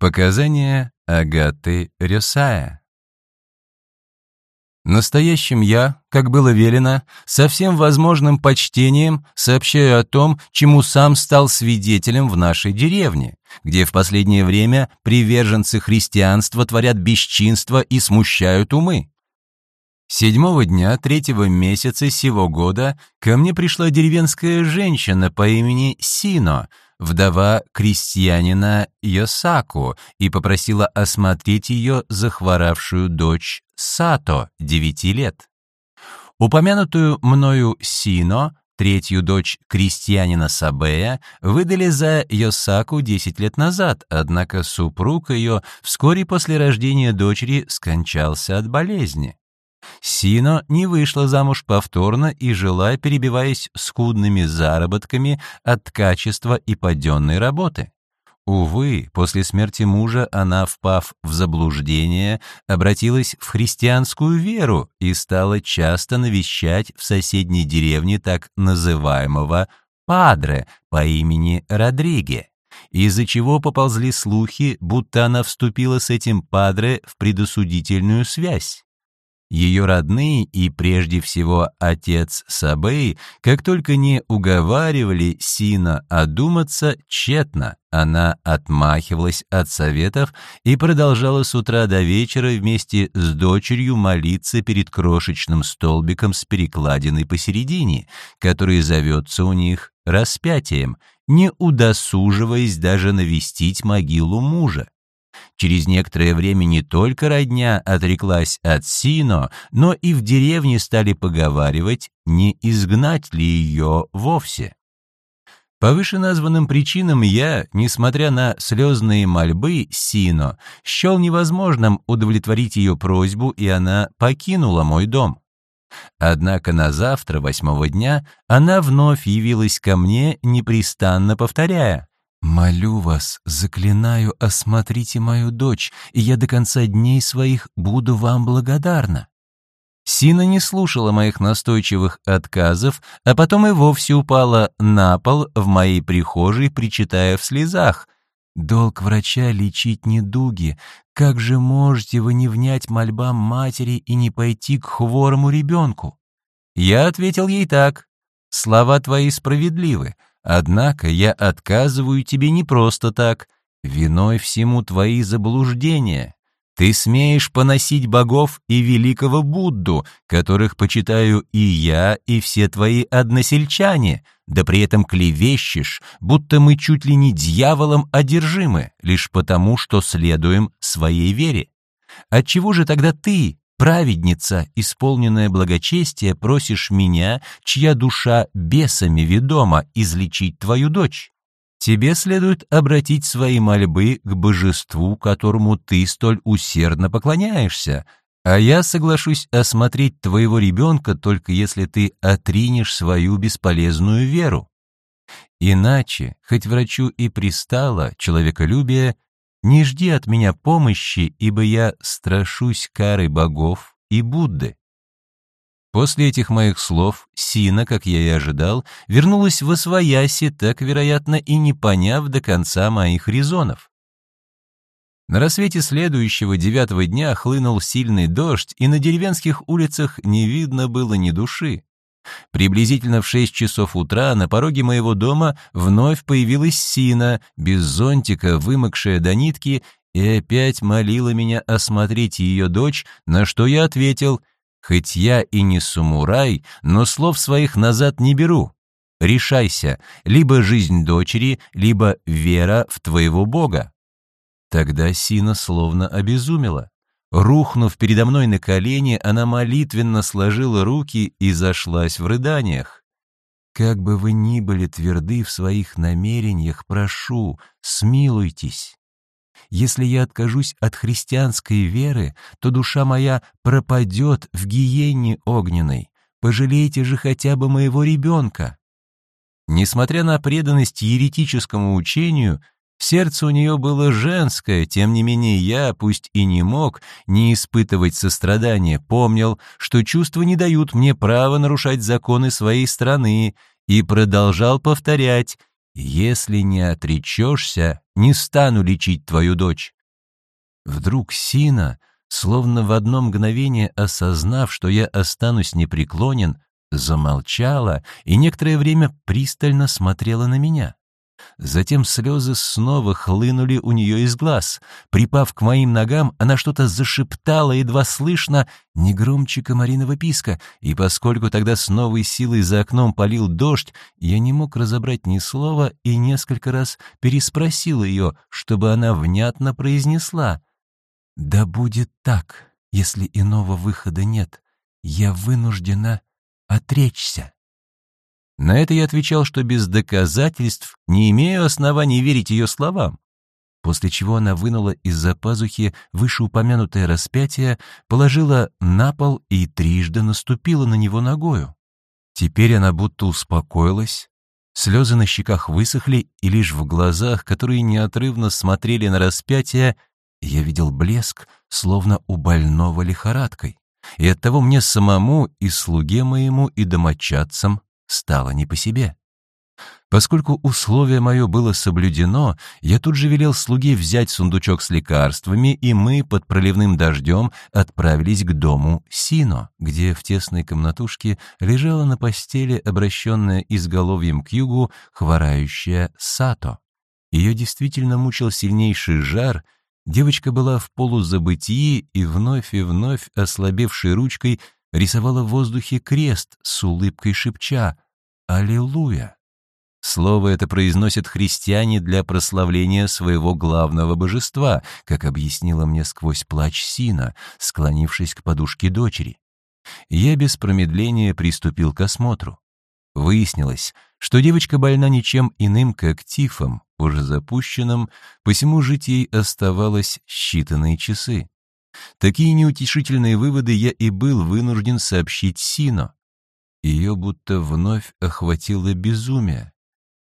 Показания Агаты Рюсая Настоящим я, как было велено, со всем возможным почтением сообщаю о том, чему сам стал свидетелем в нашей деревне, где в последнее время приверженцы христианства творят бесчинство и смущают умы. Седьмого дня третьего месяца сего года ко мне пришла деревенская женщина по имени Сино, вдова крестьянина Йосаку, и попросила осмотреть ее захворавшую дочь Сато, девяти лет. Упомянутую мною Сино, третью дочь крестьянина Сабея, выдали за Йосаку 10 лет назад, однако супруг ее вскоре после рождения дочери скончался от болезни. Сино не вышла замуж повторно и жила, перебиваясь скудными заработками от качества и паденной работы. Увы, после смерти мужа она, впав в заблуждение, обратилась в христианскую веру и стала часто навещать в соседней деревне так называемого «падре» по имени Родриге, из-за чего поползли слухи, будто она вступила с этим падре в предосудительную связь. Ее родные и прежде всего отец Сабей, как только не уговаривали Сина одуматься, тщетно, она отмахивалась от советов и продолжала с утра до вечера вместе с дочерью молиться перед крошечным столбиком с перекладиной посередине, который зовется у них распятием, не удосуживаясь даже навестить могилу мужа. Через некоторое время не только родня отреклась от Сино, но и в деревне стали поговаривать, не изгнать ли ее вовсе. По вышеназванным причинам я, несмотря на слезные мольбы Сино, счел невозможным удовлетворить ее просьбу, и она покинула мой дом. Однако на завтра, восьмого дня, она вновь явилась ко мне, непрестанно повторяя «Молю вас, заклинаю, осмотрите мою дочь, и я до конца дней своих буду вам благодарна». Сина не слушала моих настойчивых отказов, а потом и вовсе упала на пол в моей прихожей, причитая в слезах. «Долг врача — лечить недуги. Как же можете вы не внять мольбам матери и не пойти к хворому ребенку?» Я ответил ей так. «Слова твои справедливы, Однако я отказываю тебе не просто так. Виной всему твои заблуждения. Ты смеешь поносить богов и великого Будду, которых почитаю и я, и все твои односельчане, да при этом клевещешь, будто мы чуть ли не дьяволом одержимы, лишь потому, что следуем своей вере. Отчего же тогда ты, праведница, исполненная благочестия, просишь меня, чья душа бесами ведома, излечить твою дочь. Тебе следует обратить свои мольбы к божеству, которому ты столь усердно поклоняешься, а я соглашусь осмотреть твоего ребенка только если ты отринешь свою бесполезную веру. Иначе, хоть врачу и пристало человеколюбие, не жди от меня помощи, ибо я страшусь кары богов и Будды. После этих моих слов Сина, как я и ожидал, вернулась в Освояси, так, вероятно, и не поняв до конца моих резонов. На рассвете следующего девятого дня хлынул сильный дождь, и на деревенских улицах не видно было ни души. Приблизительно в шесть часов утра на пороге моего дома вновь появилась Сина, без зонтика, вымокшая до нитки, и опять молила меня осмотреть ее дочь, на что я ответил, «Хоть я и не самурай, но слов своих назад не беру. Решайся, либо жизнь дочери, либо вера в твоего Бога». Тогда Сина словно обезумела. Рухнув передо мной на колени, она молитвенно сложила руки и зашлась в рыданиях. «Как бы вы ни были тверды в своих намерениях, прошу, смилуйтесь. Если я откажусь от христианской веры, то душа моя пропадет в гиене огненной. Пожалейте же хотя бы моего ребенка». Несмотря на преданность еретическому учению, Сердце у нее было женское, тем не менее я, пусть и не мог не испытывать сострадания, помнил, что чувства не дают мне права нарушать законы своей страны, и продолжал повторять «Если не отречешься, не стану лечить твою дочь». Вдруг Сина, словно в одно мгновение осознав, что я останусь непреклонен, замолчала и некоторое время пристально смотрела на меня. Затем слезы снова хлынули у нее из глаз. Припав к моим ногам, она что-то зашептала, едва слышно, не громче комариного писка, и поскольку тогда с новой силой за окном полил дождь, я не мог разобрать ни слова и несколько раз переспросил ее, чтобы она внятно произнесла. «Да будет так, если иного выхода нет. Я вынуждена отречься». На это я отвечал, что без доказательств не имею оснований верить ее словам. После чего она вынула из-за пазухи вышеупомянутое распятие, положила на пол и трижды наступила на него ногою. Теперь она будто успокоилась, слезы на щеках высохли, и лишь в глазах, которые неотрывно смотрели на распятие, я видел блеск, словно у больного лихорадкой. И оттого мне самому и слуге моему, и домочадцам стало не по себе. Поскольку условие мое было соблюдено, я тут же велел слуге взять сундучок с лекарствами, и мы под проливным дождем отправились к дому Сино, где в тесной комнатушке лежала на постели, обращенная изголовьем к югу, хворающая Сато. Ее действительно мучил сильнейший жар, девочка была в полузабытии и вновь и вновь, ослабевшей ручкой, рисовала в воздухе крест с улыбкой шепча «Аллилуйя». Слово это произносят христиане для прославления своего главного божества, как объяснила мне сквозь плач Сина, склонившись к подушке дочери. Я без промедления приступил к осмотру. Выяснилось, что девочка больна ничем иным, как тифом, уже запущенным, посему жить ей оставалось считанные часы. Такие неутешительные выводы я и был вынужден сообщить Сино. Ее будто вновь охватило безумие.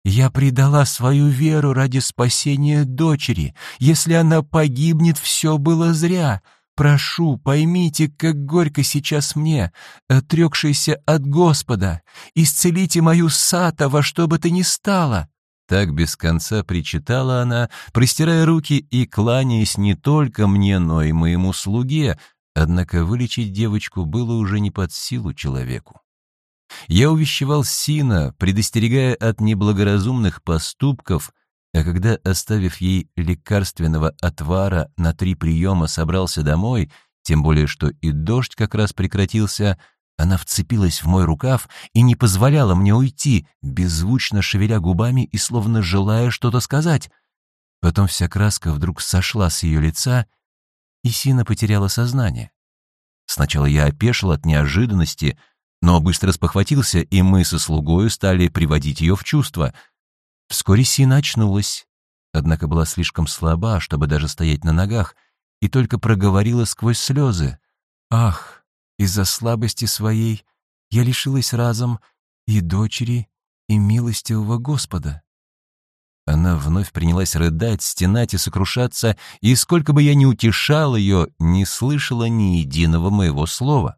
«Я предала свою веру ради спасения дочери. Если она погибнет, все было зря. Прошу, поймите, как горько сейчас мне, отрекшийся от Господа. Исцелите мою сата во что бы то ни стало». Так без конца причитала она, простирая руки и кланяясь не только мне, но и моему слуге, однако вылечить девочку было уже не под силу человеку. Я увещевал Сина, предостерегая от неблагоразумных поступков, а когда, оставив ей лекарственного отвара на три приема, собрался домой, тем более что и дождь как раз прекратился, она вцепилась в мой рукав и не позволяла мне уйти, беззвучно шевеля губами и словно желая что-то сказать. Потом вся краска вдруг сошла с ее лица, и Сина потеряла сознание. Сначала я опешил от неожиданности, но быстро спохватился, и мы со слугою стали приводить ее в чувство. Вскоре Сина очнулась, однако была слишком слаба, чтобы даже стоять на ногах, и только проговорила сквозь слезы. «Ах, из-за слабости своей я лишилась разом и дочери, и милостивого Господа. Она вновь принялась рыдать, стенать и сокрушаться, и сколько бы я ни утешал ее, не слышала ни единого моего слова.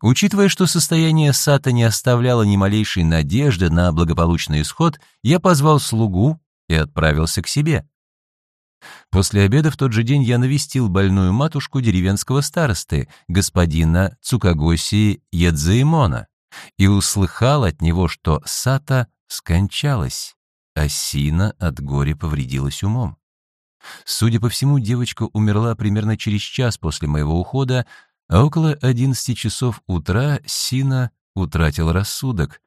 Учитывая, что состояние Сата не оставляло ни малейшей надежды на благополучный исход, я позвал слугу и отправился к себе. После обеда в тот же день я навестил больную матушку деревенского старосты, господина Цукагоси Ядзаимона, и услыхал от него, что Сата скончалась, а Сина от горя повредилась умом. Судя по всему, девочка умерла примерно через час после моего ухода, а около одиннадцати часов утра Сина утратил рассудок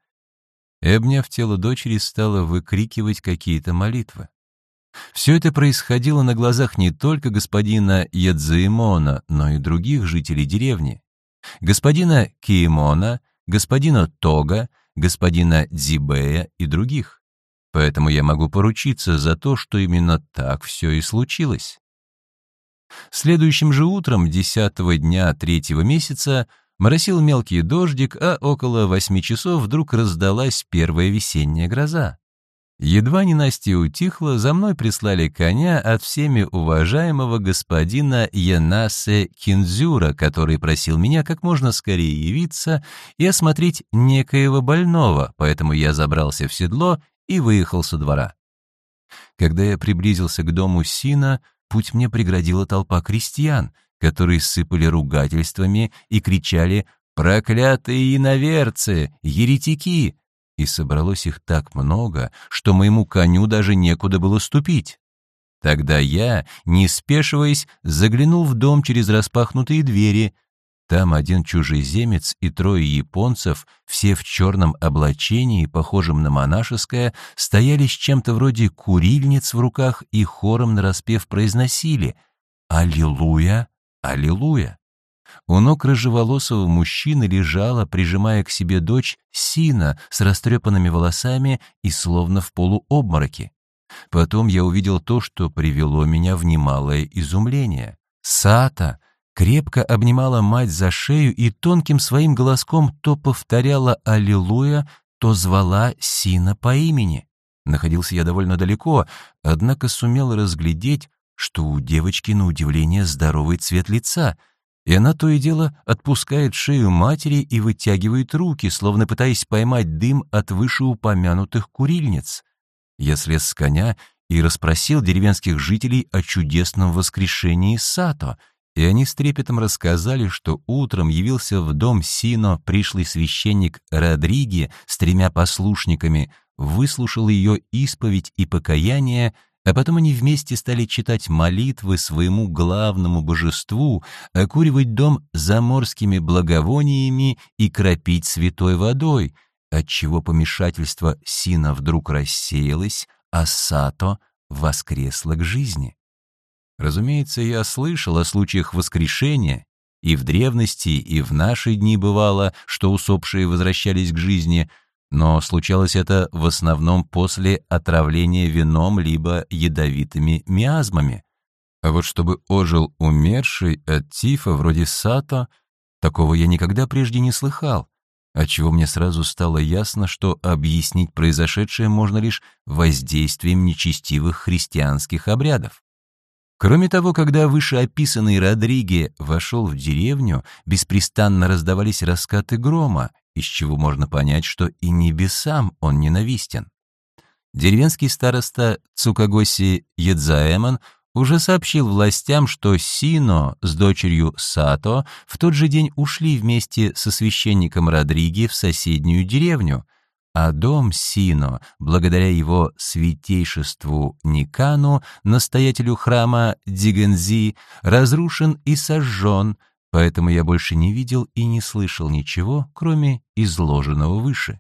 и, обняв тело дочери, стала выкрикивать какие-то молитвы. Все это происходило на глазах не только господина Ядзаимона, но и других жителей деревни. Господина Киемона, господина Тога, господина Дзибея и других. Поэтому я могу поручиться за то, что именно так все и случилось. Следующим же утром, десятого дня третьего месяца, моросил мелкий дождик, а около восьми часов вдруг раздалась первая весенняя гроза. Едва ненастье утихло, за мной прислали коня от всеми уважаемого господина Янасе Кинзюра, который просил меня как можно скорее явиться и осмотреть некоего больного, поэтому я забрался в седло и выехал со двора. Когда я приблизился к дому Сина, путь мне преградила толпа крестьян, которые сыпали ругательствами и кричали «Проклятые иноверцы! Еретики!» И собралось их так много, что моему коню даже некуда было ступить. Тогда я, не спешиваясь, заглянул в дом через распахнутые двери. Там один чужеземец и трое японцев, все в черном облачении, похожем на монашеское, стояли с чем-то вроде курильниц в руках и хором нараспев произносили «Аллилуйя! Аллилуйя!». У ног рыжеволосого мужчины лежала, прижимая к себе дочь, Сина с растрепанными волосами и словно в полуобмороке. Потом я увидел то, что привело меня в немалое изумление. Сата крепко обнимала мать за шею и тонким своим голоском то повторяла «Аллилуйя», то звала Сина по имени. Находился я довольно далеко, однако сумел разглядеть, что у девочки на удивление здоровый цвет лица, и она то и дело отпускает шею матери и вытягивает руки, словно пытаясь поймать дым от вышеупомянутых курильниц. Я слез с коня и расспросил деревенских жителей о чудесном воскрешении Сато, и они с трепетом рассказали, что утром явился в дом Сино пришлый священник Родриги с тремя послушниками, выслушал ее исповедь и покаяние, а потом они вместе стали читать молитвы своему главному божеству, окуривать дом заморскими благовониями и кропить святой водой — отчего помешательство Сина вдруг рассеялось, а Сато воскресла к жизни. Разумеется, я слышал о случаях воскрешения, и в древности, и в наши дни бывало, что усопшие возвращались к жизни, но случалось это в основном после отравления вином либо ядовитыми миазмами. А вот чтобы ожил умерший от тифа вроде Сато, такого я никогда прежде не слыхал отчего мне сразу стало ясно, что объяснить произошедшее можно лишь воздействием нечестивых христианских обрядов. Кроме того, когда вышеописанный Родриге вошел в деревню, беспрестанно раздавались раскаты грома, из чего можно понять, что и небесам он ненавистен. Деревенский староста Цукагоси Едзаэмон уже сообщил властям, что Сино с дочерью Сато в тот же день ушли вместе со священником Родриги в соседнюю деревню, а дом Сино, благодаря его святейшеству Никану, настоятелю храма Дигензи, разрушен и сожжен, поэтому я больше не видел и не слышал ничего, кроме изложенного выше.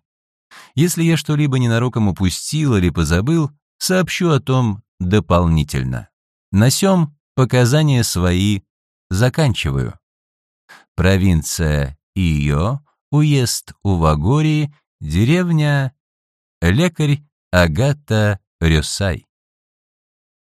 Если я что-либо ненароком упустил или позабыл, сообщу о том дополнительно. На сём показания свои заканчиваю. Провинция Ио, уезд Увагори, деревня Лекарь Агата Рюсай.